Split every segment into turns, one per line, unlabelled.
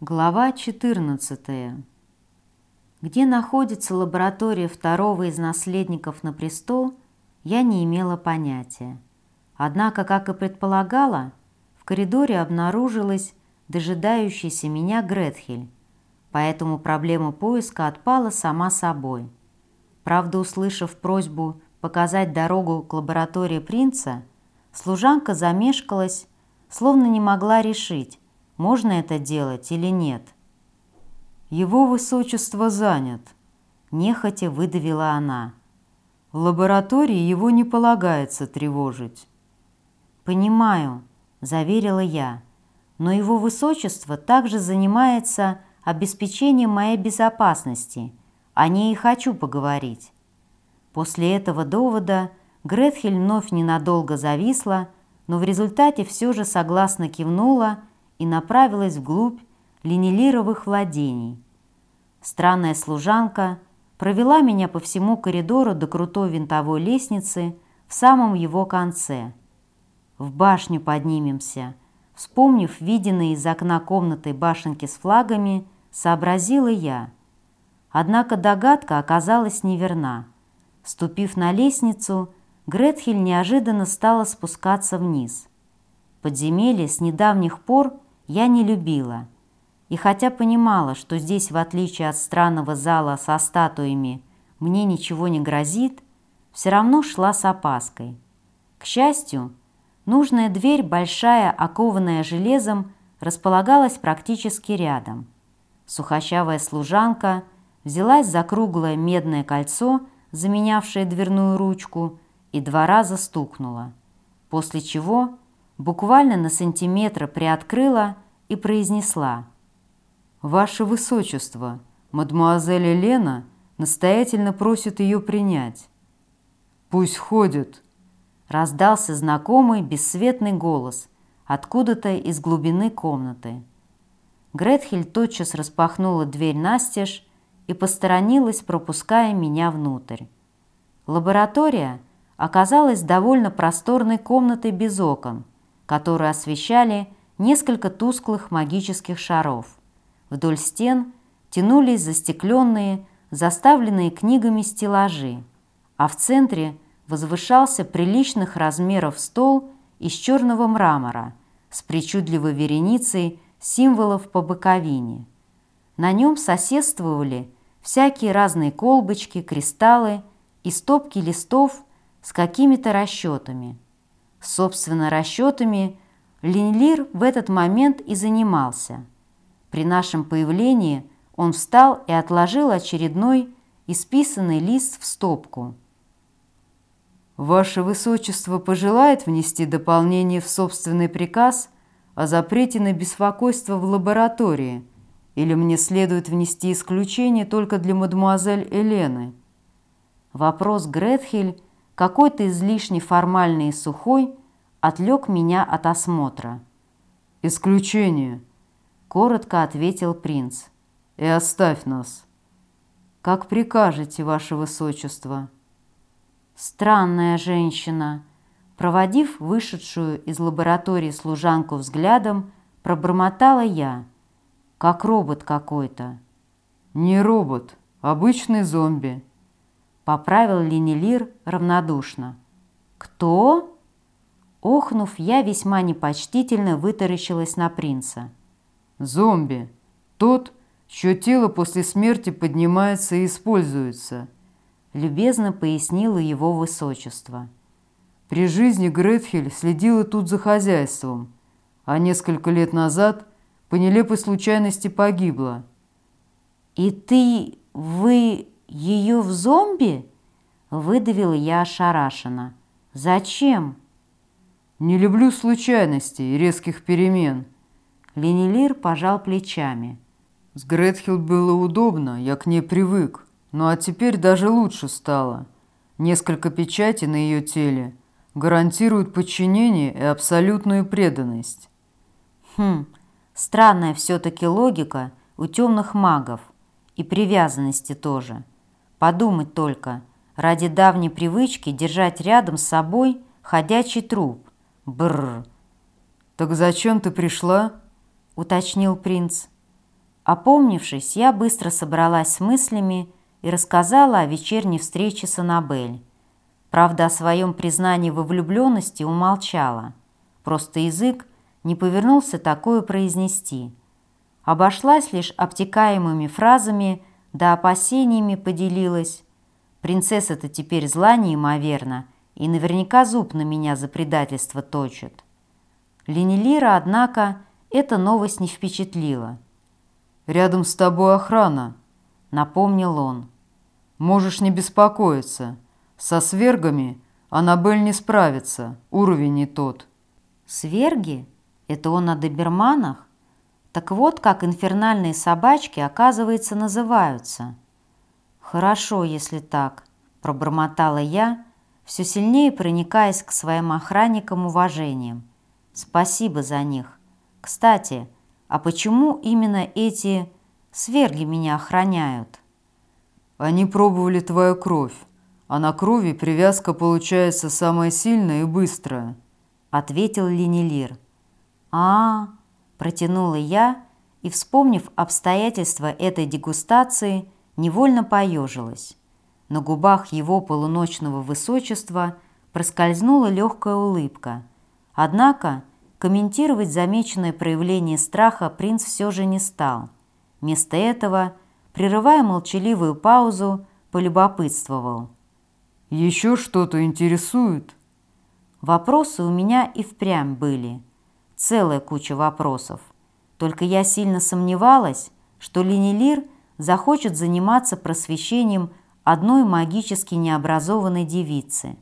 Глава 14. Где находится лаборатория второго из наследников на престол, я не имела понятия. Однако, как и предполагала, в коридоре обнаружилась дожидающаяся меня Гретхель, поэтому проблема поиска отпала сама собой. Правда, услышав просьбу показать дорогу к лаборатории принца, служанка замешкалась, словно не могла решить, можно это делать или нет.
«Его высочество занят», – нехотя выдавила она. «В лаборатории его не полагается тревожить».
«Понимаю», – заверила я, «но его высочество также занимается обеспечением моей безопасности. О ней и хочу поговорить». После этого довода Гретхель вновь ненадолго зависла, но в результате все же согласно кивнула и направилась вглубь линелировых владений. Странная служанка провела меня по всему коридору до крутой винтовой лестницы в самом его конце. В башню поднимемся. Вспомнив виденные из окна комнаты башенки с флагами, сообразила я. Однако догадка оказалась неверна. Ступив на лестницу, Гретхель неожиданно стала спускаться вниз. Подземелье с недавних пор я не любила. И хотя понимала, что здесь, в отличие от странного зала со статуями, мне ничего не грозит, все равно шла с опаской. К счастью, нужная дверь, большая, окованная железом, располагалась практически рядом. Сухощавая служанка взялась за круглое медное кольцо, заменявшее дверную ручку, и два раза стукнула, после чего буквально на сантиметр приоткрыла и произнесла.
«Ваше Высочество, мадемуазель Елена настоятельно просит ее принять». «Пусть ходит», —
раздался знакомый бесцветный голос откуда-то из глубины комнаты. Гретхель тотчас распахнула дверь настежь и посторонилась, пропуская меня внутрь. Лаборатория оказалась довольно просторной комнатой без окон, которые освещали несколько тусклых магических шаров. Вдоль стен тянулись застекленные, заставленные книгами стеллажи, а в центре возвышался приличных размеров стол из черного мрамора с причудливой вереницей символов по боковине. На нем соседствовали всякие разные колбочки, кристаллы и стопки листов с какими-то расчетами. Собственно, расчетами Линлир в этот момент и занимался. При нашем появлении он встал и отложил очередной исписанный лист в стопку.
«Ваше Высочество пожелает внести дополнение в собственный приказ о запрете на беспокойство в лаборатории, или мне следует внести исключение только для мадемуазель Елены?»
Вопрос Гретхель, какой-то излишне формальный и сухой, отвлек меня от осмотра.
«Исключение», — коротко ответил принц. «И оставь нас». «Как прикажете, ваше высочество».
Странная женщина. Проводив вышедшую из лаборатории служанку взглядом, пробормотала я, как робот какой-то.
«Не робот, обычный зомби», —
поправил Ленелир равнодушно. «Кто?» Охнув, я весьма непочтительно вытаращилась на принца.
«Зомби. Тот, чье тело после смерти поднимается и используется», любезно пояснило его высочество. При жизни Гретхель следила тут за хозяйством, а несколько лет назад по нелепой случайности погибла.
«И ты, вы ее в зомби?» выдавила я ошарашенно. «Зачем?»
Не люблю случайностей и резких перемен.
Ленилир пожал плечами.
С Гретхил было удобно, я к ней привык. Ну а теперь даже лучше стало. Несколько печатей на ее теле гарантируют подчинение и абсолютную преданность.
Хм, странная все-таки логика у темных магов. И привязанности тоже. Подумать только, ради давней привычки держать рядом с собой ходячий труп. Бррр.
«Так зачем ты пришла?»
— уточнил принц. Опомнившись, я быстро собралась с мыслями и рассказала о вечерней встрече с Аннабель. Правда, о своем признании во влюбленности умолчала. Просто язык не повернулся такое произнести. Обошлась лишь обтекаемыми фразами да опасениями поделилась. Принцесса-то теперь зла неимоверно и наверняка зуб на меня за предательство точит. Ленилира, однако, эта новость не впечатлила.
«Рядом с тобой охрана», —
напомнил он.
«Можешь не беспокоиться. Со свергами Аннабель не справится, уровень не тот».
«Сверги? Это он о доберманах? Так вот, как инфернальные собачки, оказывается, называются». «Хорошо, если так», — пробормотала я, все сильнее проникаясь к своим охранникам уважением. «Спасибо за них. Кстати, — а почему именно эти сверги меня охраняют?
Они пробовали твою кровь, а на крови привязка получается самая сильная и быстрая,
ответил Ленилир. А, -а, -а протянула я и, вспомнив обстоятельства этой дегустации, невольно поежилась. На губах его полуночного высочества проскользнула легкая улыбка. Однако Комментировать замеченное проявление страха принц все же не стал. Вместо этого, прерывая молчаливую паузу, полюбопытствовал.
«Еще что-то интересует?»
Вопросы у меня и впрямь были. Целая куча вопросов. Только я сильно сомневалась, что Ленилир захочет заниматься просвещением одной магически необразованной девицы.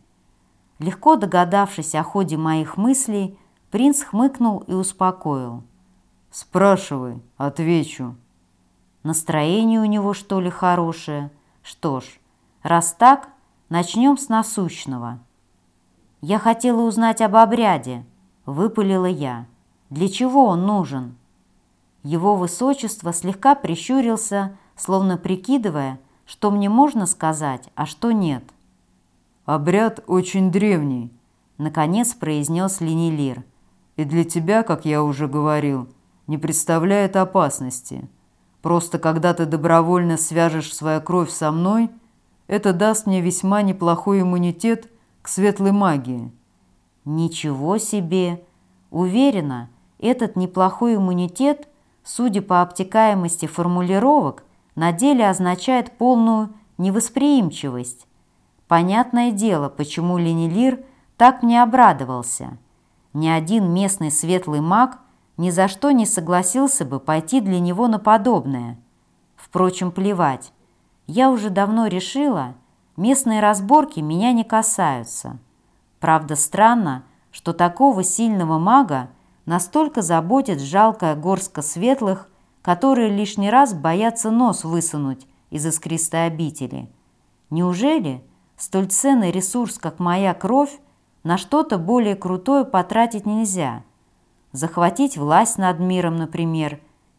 Легко догадавшись о ходе моих мыслей, Принц хмыкнул и успокоил.
«Спрашивай, отвечу».
Настроение у него, что ли, хорошее? Что ж, раз так, начнем с насущного. Я хотела узнать об обряде, выпалила я. Для чего он нужен? Его высочество слегка прищурился, словно прикидывая, что мне можно сказать, а что нет.
«Обряд очень древний», — наконец произнес Ленилир и для тебя, как я уже говорил, не представляет опасности. Просто когда ты добровольно свяжешь свою кровь со мной, это даст мне весьма неплохой иммунитет к светлой магии».
«Ничего себе! Уверена, этот неплохой иммунитет, судя по обтекаемости формулировок, на деле означает полную невосприимчивость. Понятное дело, почему Ленилир так мне обрадовался». Ни один местный светлый маг ни за что не согласился бы пойти для него на подобное. Впрочем, плевать. Я уже давно решила, местные разборки меня не касаются. Правда, странно, что такого сильного мага настолько заботит жалкая горстка светлых, которые лишний раз боятся нос высунуть из искристой обители. Неужели столь ценный ресурс, как моя кровь, на что-то более крутое потратить нельзя. Захватить власть над миром, например,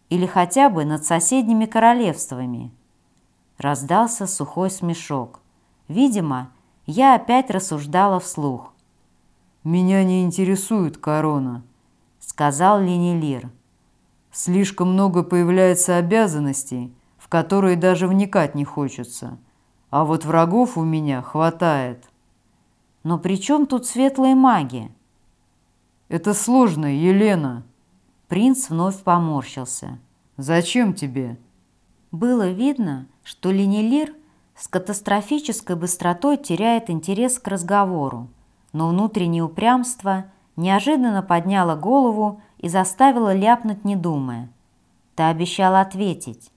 или хотя бы над соседними королевствами. Раздался сухой смешок. Видимо, я опять рассуждала вслух.
«Меня не интересует корона», — сказал Ленилир. «Слишком много появляется обязанностей, в которые даже вникать не хочется. А вот врагов у меня хватает».
Но при чем тут светлая магия?
Это сложно, Елена.
Принц вновь поморщился.
Зачем тебе?
Было видно, что Ленилир с катастрофической быстротой теряет интерес к разговору, но внутреннее упрямство неожиданно подняло голову и заставило ляпнуть, не думая. Ты обещал ответить.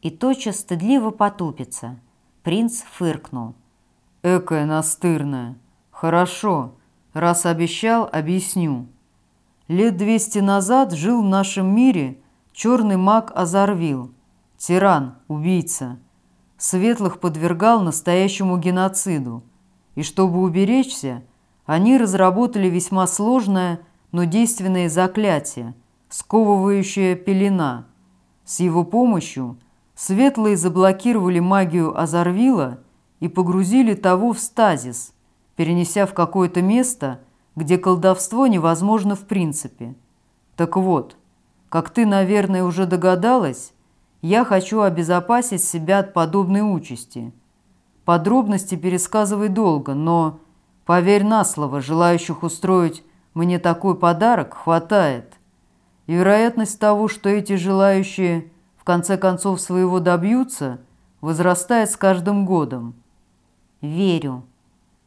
И тотчас стыдливо потупиться. Принц фыркнул.
Экая настырная. Хорошо, раз обещал, объясню. Лет двести назад жил в нашем мире черный маг Азарвил, тиран, убийца. Светлых подвергал настоящему геноциду. И чтобы уберечься, они разработали весьма сложное, но действенное заклятие, сковывающая пелена. С его помощью светлые заблокировали магию Азарвила и погрузили того в стазис – перенеся в какое-то место, где колдовство невозможно в принципе. Так вот, как ты, наверное, уже догадалась, я хочу обезопасить себя от подобной участи. Подробности пересказывай долго, но, поверь на слово, желающих устроить мне такой подарок хватает. И вероятность того, что эти желающие в конце концов своего добьются, возрастает с каждым годом.
Верю.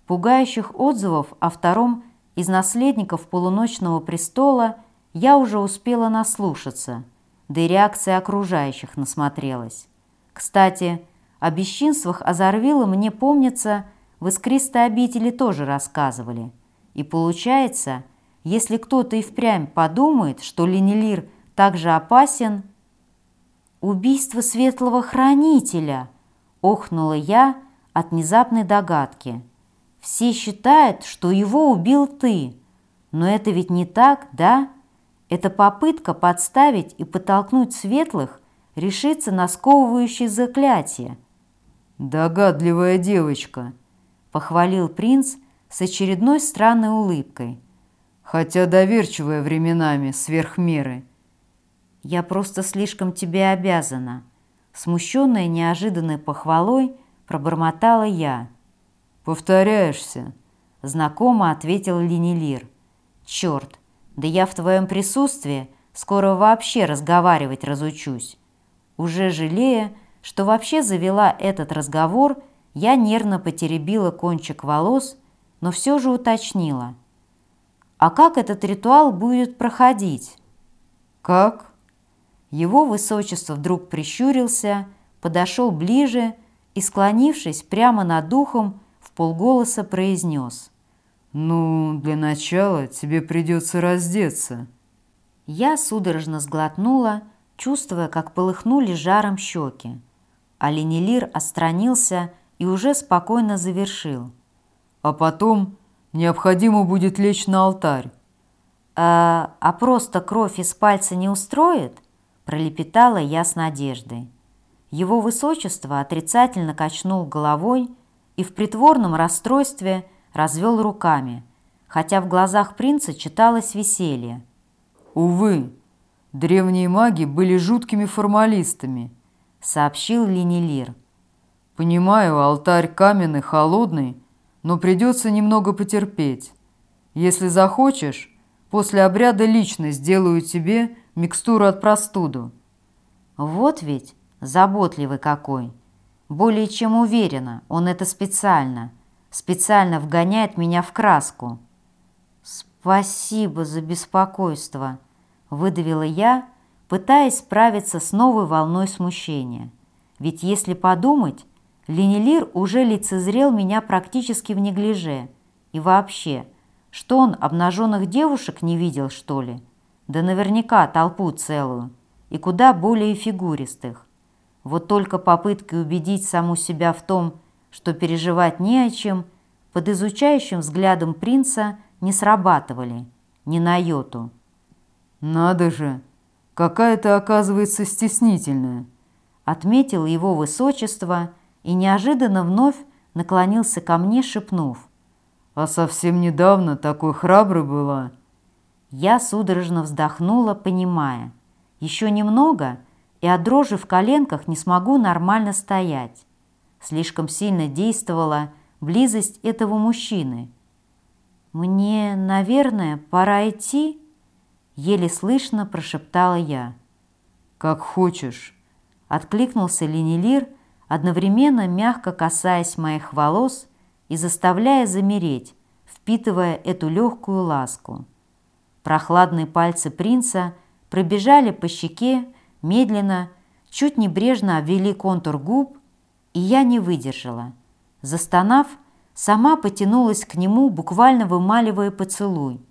Пугающих отзывов о втором из наследников полуночного престола я уже успела наслушаться, да и реакция окружающих насмотрелась. Кстати, о бесчинствах Озорвила мне, помнится, в искристой обители тоже рассказывали. И получается, если кто-то и впрямь подумает, что Ленилир также опасен... «Убийство светлого хранителя!» – охнула я от внезапной догадки. «Все считают, что его убил ты. Но это ведь не так, да? Это попытка подставить и подтолкнуть светлых решиться на сковывающее заклятие».
«Догадливая девочка», – похвалил принц с очередной странной улыбкой – хотя доверчивая временами, сверх меры.
«Я просто слишком тебе обязана», смущенная неожиданной похвалой, пробормотала я.
«Повторяешься», —
знакомо ответил Ленилир. «Черт, да я в твоем присутствии скоро вообще разговаривать разучусь». Уже жалея, что вообще завела этот разговор, я нервно потеребила кончик волос, но все же уточнила — а как этот ритуал будет проходить?
Как?
Его высочество вдруг прищурился, подошел ближе и, склонившись прямо над духом, в полголоса произнес.
«Ну, для начала тебе придется раздеться».
Я судорожно сглотнула, чувствуя, как полыхнули жаром щеки. А Ленилир отстранился и уже спокойно завершил.
«А потом Необходимо будет лечь на алтарь.
«А, а просто кровь из пальца не устроит?» – пролепетала я с надеждой. Его высочество отрицательно качнул головой и в притворном расстройстве развел руками, хотя в глазах принца читалось веселье.
«Увы, древние маги были жуткими формалистами», – сообщил Линелир. «Понимаю, алтарь каменный, холодный – но придется немного потерпеть. Если захочешь, после обряда лично сделаю тебе микстуру от простуду».
«Вот ведь заботливый какой! Более чем уверена, он это специально, специально вгоняет меня в краску». «Спасибо за беспокойство», — выдавила я, пытаясь справиться с новой волной смущения. Ведь если подумать, Ленилир уже лицезрел меня практически в неглиже. И вообще, что он обнаженных девушек не видел, что ли? Да наверняка толпу целую. И куда более фигуристых. Вот только попытки убедить саму себя в том, что переживать не о чем, под изучающим взглядом принца не срабатывали, ни на йоту.
«Надо же! Какая то оказывается, стеснительная!»
Отметил его высочество – и неожиданно вновь наклонился ко мне, шепнув.
«А совсем недавно такой храброй была».
Я судорожно вздохнула, понимая. Еще немного, и от дрожи в коленках не смогу нормально стоять. Слишком сильно действовала близость этого мужчины. «Мне, наверное, пора идти?» Еле слышно прошептала я.
«Как хочешь», —
откликнулся Ленилир, одновременно мягко касаясь моих волос и заставляя замереть, впитывая эту легкую ласку. Прохладные пальцы принца пробежали по щеке, медленно, чуть небрежно обвели контур губ, и я не выдержала. Застонав, сама потянулась к нему, буквально вымаливая поцелуй,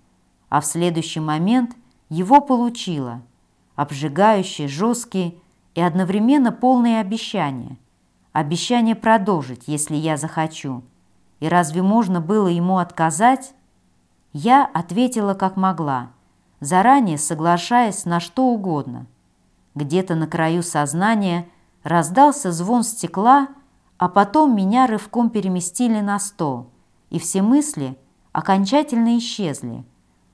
а в следующий момент его получила, обжигающий, жесткий и одновременно полные обещания – обещание продолжить, если я захочу. И разве можно было ему отказать? Я ответила как могла, заранее соглашаясь на что угодно. Где-то на краю сознания раздался звон стекла, а потом меня рывком переместили на стол, и все мысли окончательно исчезли.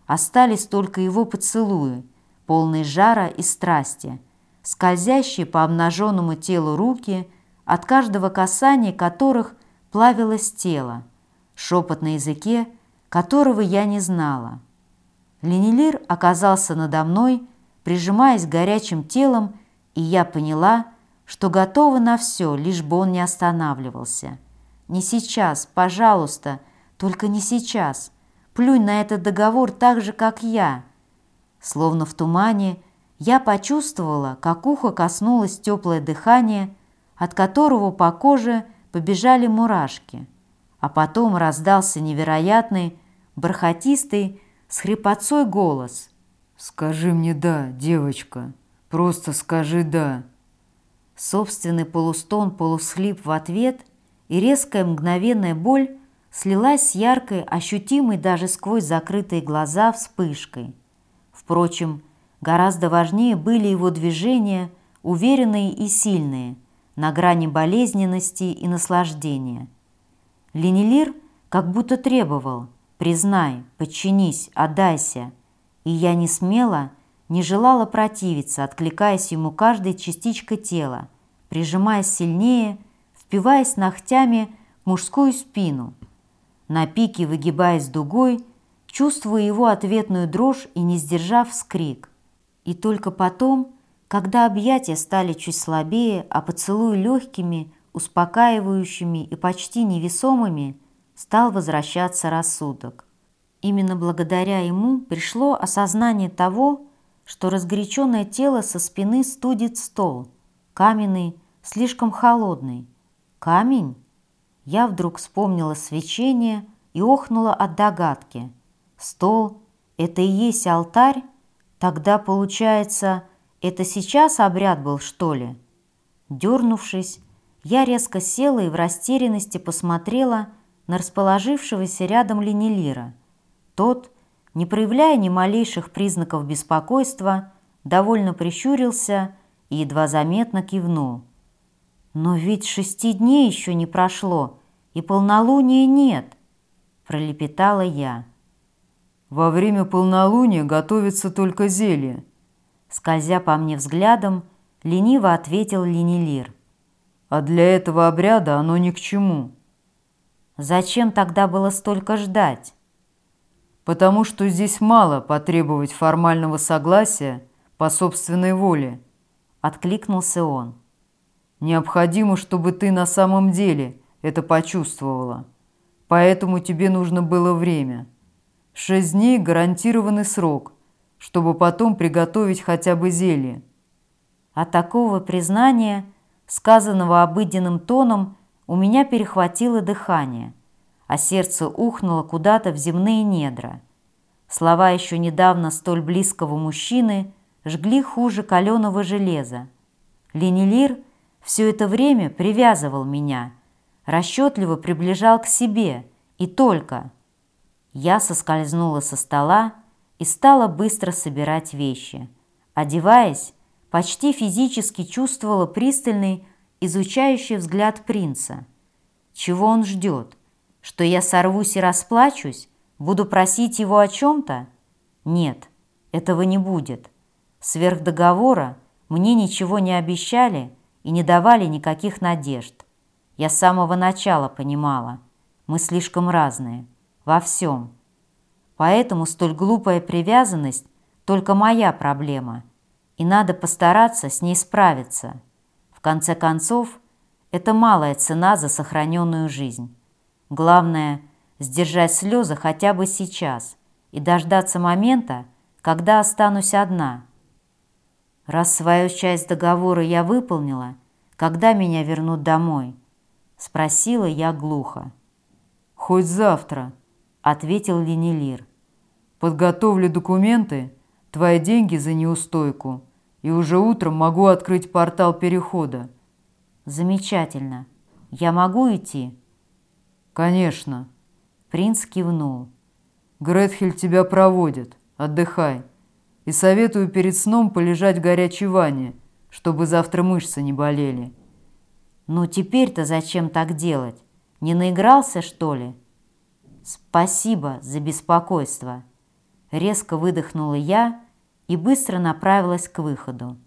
Остались только его поцелуи, полные жара и страсти, скользящие по обнаженному телу руки, от каждого касания которых плавилось тело, шепот на языке, которого я не знала. Ленилир оказался надо мной, прижимаясь горячим телом, и я поняла, что готова на все, лишь бы он не останавливался. «Не сейчас, пожалуйста, только не сейчас. Плюнь на этот договор так же, как я». Словно в тумане, я почувствовала, как ухо коснулось теплое дыхание, от которого по коже побежали мурашки, а потом раздался невероятный, бархатистый, с хрипотцой голос.
«Скажи мне «да», девочка, просто скажи «да».
Собственный полустон, полусхлип в ответ и резкая мгновенная боль слилась с яркой, ощутимой даже сквозь закрытые глаза вспышкой. Впрочем, Гораздо важнее были его движения, уверенные и сильные, на грани болезненности и наслаждения. Ленилир как будто требовал «признай, подчинись, отдайся», и я не смела, не желала противиться, откликаясь ему каждой частичкой тела, прижимаясь сильнее, впиваясь ногтями в мужскую спину. На пике, выгибаясь дугой, чувствуя его ответную дрожь и не сдержав вскрик. И только потом, когда объятия стали чуть слабее, а поцелуи легкими, успокаивающими и почти невесомыми, стал возвращаться рассудок. Именно благодаря ему пришло осознание того, что разгоряченное тело со спины студит стол, каменный, слишком холодный. Камень? Я вдруг вспомнила свечение и охнула от догадки. Стол — это и есть алтарь, Тогда, получается, это сейчас обряд был, что ли? Дернувшись, я резко села и в растерянности посмотрела на расположившегося рядом Ленилира. Тот, не проявляя ни малейших признаков беспокойства, довольно прищурился и едва заметно кивнул. «Но ведь шести дней еще не прошло, и полнолуния нет», – пролепетала я.
Во время полнолуния готовится только зелье.
Скользя по мне взглядом, лениво ответил Ленилир.
А для этого обряда оно ни к чему.
Зачем тогда было столько ждать?
Потому что здесь мало потребовать формального согласия по собственной воле. Откликнулся он. Необходимо, чтобы ты на самом деле это почувствовала. Поэтому тебе нужно было время. Шесть дней – гарантированный срок, чтобы потом приготовить хотя бы зелье.
От такого признания, сказанного обыденным тоном, у меня перехватило дыхание, а сердце ухнуло куда-то в земные недра. Слова еще недавно столь близкого мужчины жгли хуже каленого железа. Ленилир все это время привязывал меня, расчетливо приближал к себе и только – я соскользнула со стола и стала быстро собирать вещи. Одеваясь, почти физически чувствовала пристальный, изучающий взгляд принца. Чего он ждет? Что я сорвусь и расплачусь? Буду просить его о чем-то? Нет, этого не будет. Сверх договора мне ничего не обещали и не давали никаких надежд. Я с самого начала понимала, мы слишком разные во всем. Поэтому столь глупая привязанность только моя проблема, и надо постараться с ней справиться. В конце концов, это малая цена за сохраненную жизнь. Главное – сдержать слезы хотя бы сейчас и дождаться момента, когда останусь одна. Раз свою часть договора я выполнила, когда меня вернут домой? Спросила я глухо.
Хоть завтра – ответил Ленилир. «Подготовлю документы, твои деньги за неустойку, и уже утром могу открыть портал перехода».
«Замечательно. Я могу идти?»
«Конечно».
Принц кивнул.
«Гретхель тебя проводит. Отдыхай. И советую перед сном полежать в горячей ванне, чтобы завтра мышцы не болели».
«Ну теперь-то зачем так делать? Не наигрался, что ли?» «Спасибо за беспокойство!» Резко выдохнула я и быстро направилась к выходу.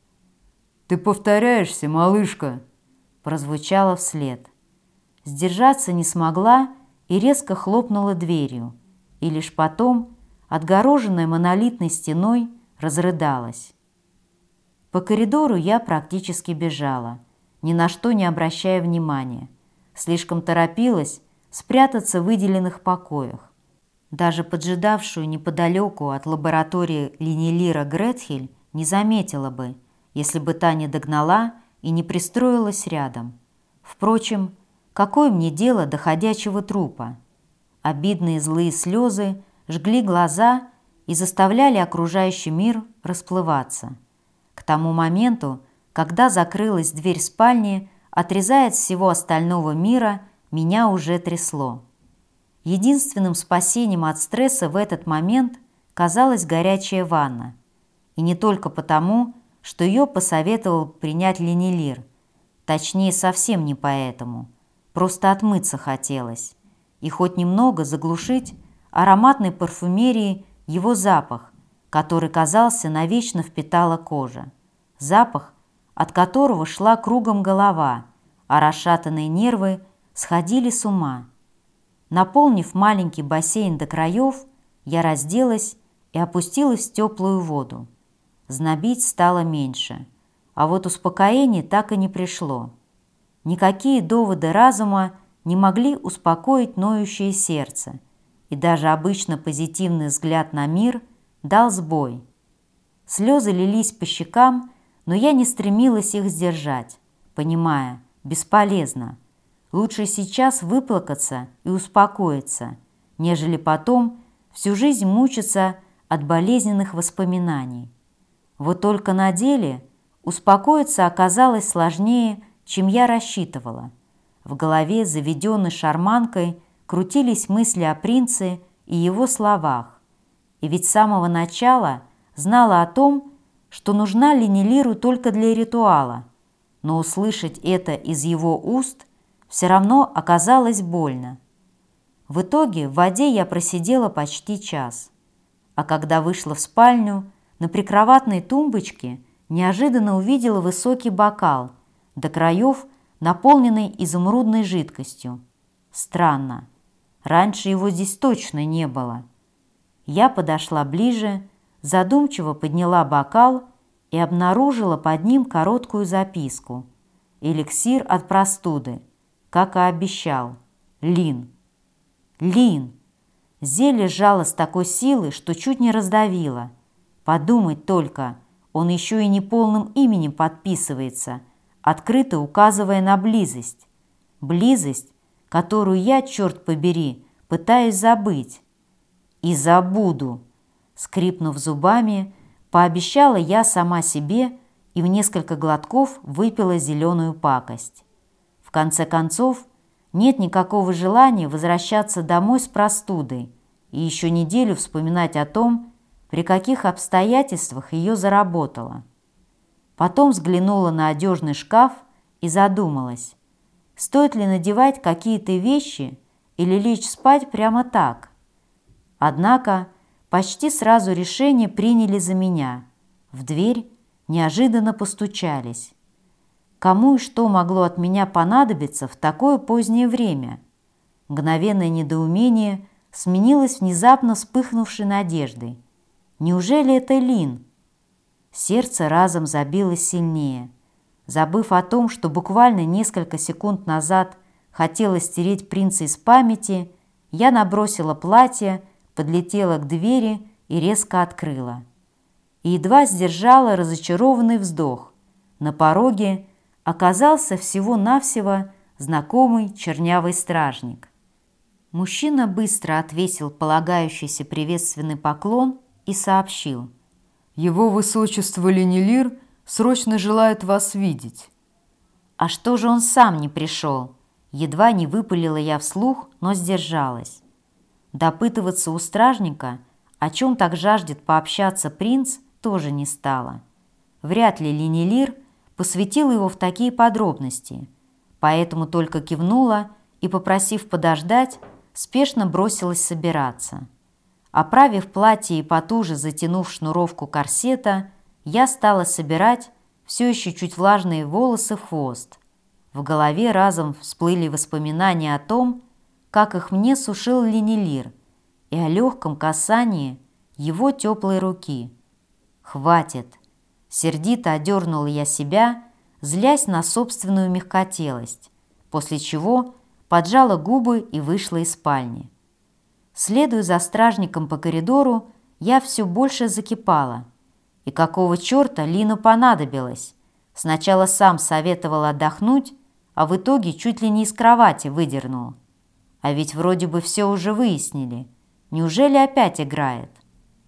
«Ты повторяешься, малышка!»
прозвучало вслед. Сдержаться не смогла и резко хлопнула дверью, и лишь потом, отгороженная монолитной стеной, разрыдалась. По коридору я практически бежала, ни на что не обращая внимания. Слишком торопилась спрятаться в выделенных покоях. Даже поджидавшую неподалеку от лаборатории Ленилира Гретхель не заметила бы, если бы та не догнала и не пристроилась рядом. Впрочем, какое мне дело до ходячего трупа? Обидные злые слезы жгли глаза и заставляли окружающий мир расплываться. К тому моменту, когда закрылась дверь спальни, отрезая от всего остального мира, меня уже трясло. Единственным спасением от стресса в этот момент казалась горячая ванна. И не только потому, что ее посоветовал принять ленилир. Точнее, совсем не поэтому. Просто отмыться хотелось. И хоть немного заглушить ароматной парфюмерии его запах, который, казался, навечно впитала кожа. Запах, от которого шла кругом голова, а расшатанные нервы сходили с ума. Наполнив маленький бассейн до краев, я разделась и опустилась в теплую воду. Знобить стало меньше, а вот успокоение так и не пришло. Никакие доводы разума не могли успокоить ноющее сердце, и даже обычно позитивный взгляд на мир дал сбой. Слезы лились по щекам, но я не стремилась их сдержать, понимая, бесполезно – Лучше сейчас выплакаться и успокоиться, нежели потом всю жизнь мучиться от болезненных воспоминаний. Вот только на деле успокоиться оказалось сложнее, чем я рассчитывала. В голове, заведенной шарманкой, крутились мысли о принце и его словах. И ведь с самого начала знала о том, что нужна Ленилиру только для ритуала, но услышать это из его уст все равно оказалось больно. В итоге в воде я просидела почти час. А когда вышла в спальню, на прикроватной тумбочке неожиданно увидела высокий бокал, до краев наполненный изумрудной жидкостью. Странно. Раньше его здесь точно не было. Я подошла ближе, задумчиво подняла бокал и обнаружила под ним короткую записку. Эликсир от простуды как и обещал. Лин. Лин. Зелье сжало с такой силой, что чуть не раздавило. Подумать только, он еще и неполным именем подписывается, открыто указывая на близость. Близость, которую я, черт побери, пытаюсь забыть. И забуду. Скрипнув зубами, пообещала я сама себе и в несколько глотков выпила зеленую пакость конце концов, нет никакого желания возвращаться домой с простудой и еще неделю вспоминать о том, при каких обстоятельствах ее заработала. Потом взглянула на одежный шкаф и задумалась, стоит ли надевать какие-то вещи или лечь спать прямо так. Однако почти сразу решение приняли за меня. В дверь неожиданно постучались. Кому и что могло от меня понадобиться в такое позднее время? Мгновенное недоумение сменилось внезапно вспыхнувшей надеждой. Неужели это Лин? Сердце разом забилось сильнее. Забыв о том, что буквально несколько секунд назад хотела стереть принца из памяти, я набросила платье, подлетела к двери и резко открыла. И едва сдержала разочарованный вздох. На пороге оказался всего-навсего знакомый чернявый стражник. Мужчина быстро отвесил полагающийся приветственный поклон и сообщил.
«Его высочество Ленилир срочно желает вас видеть».
«А что же он сам не пришел?» Едва не выпалила я вслух, но сдержалась. Допытываться у стражника, о чем так жаждет пообщаться принц, тоже не стало. Вряд ли Ленилир – посвятила его в такие подробности, поэтому только кивнула и, попросив подождать, спешно бросилась собираться. Оправив платье и потуже затянув шнуровку корсета, я стала собирать все еще чуть влажные волосы в хвост. В голове разом всплыли воспоминания о том, как их мне сушил Ленилир, и о легком касании его теплой руки. «Хватит!» Сердито одернула я себя, злясь на собственную мягкотелость, после чего поджала губы и вышла из спальни. Следуя за стражником по коридору, я все больше закипала. И какого черта Лину понадобилось? Сначала сам советовал отдохнуть, а в итоге чуть ли не из кровати выдернул. А ведь вроде бы все уже выяснили. Неужели опять играет?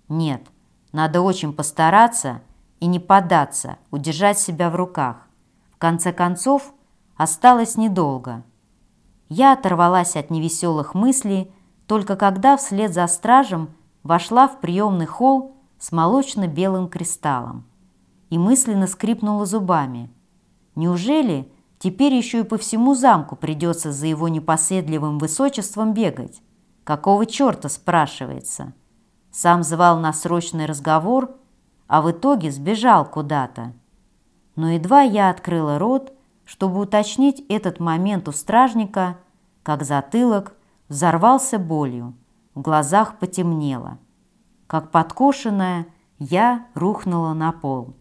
Нет, надо очень постараться и не поддаться, удержать себя в руках. В конце концов, осталось недолго. Я оторвалась от невеселых мыслей, только когда вслед за стражем вошла в приемный холл с молочно-белым кристаллом и мысленно скрипнула зубами. Неужели теперь еще и по всему замку придется за его непоседливым высочеством бегать? Какого черта, спрашивается? Сам звал на срочный разговор, а в итоге сбежал куда-то. Но едва я открыла рот, чтобы уточнить этот момент у стражника, как затылок взорвался болью, в глазах потемнело. Как подкошенная, я рухнула на пол.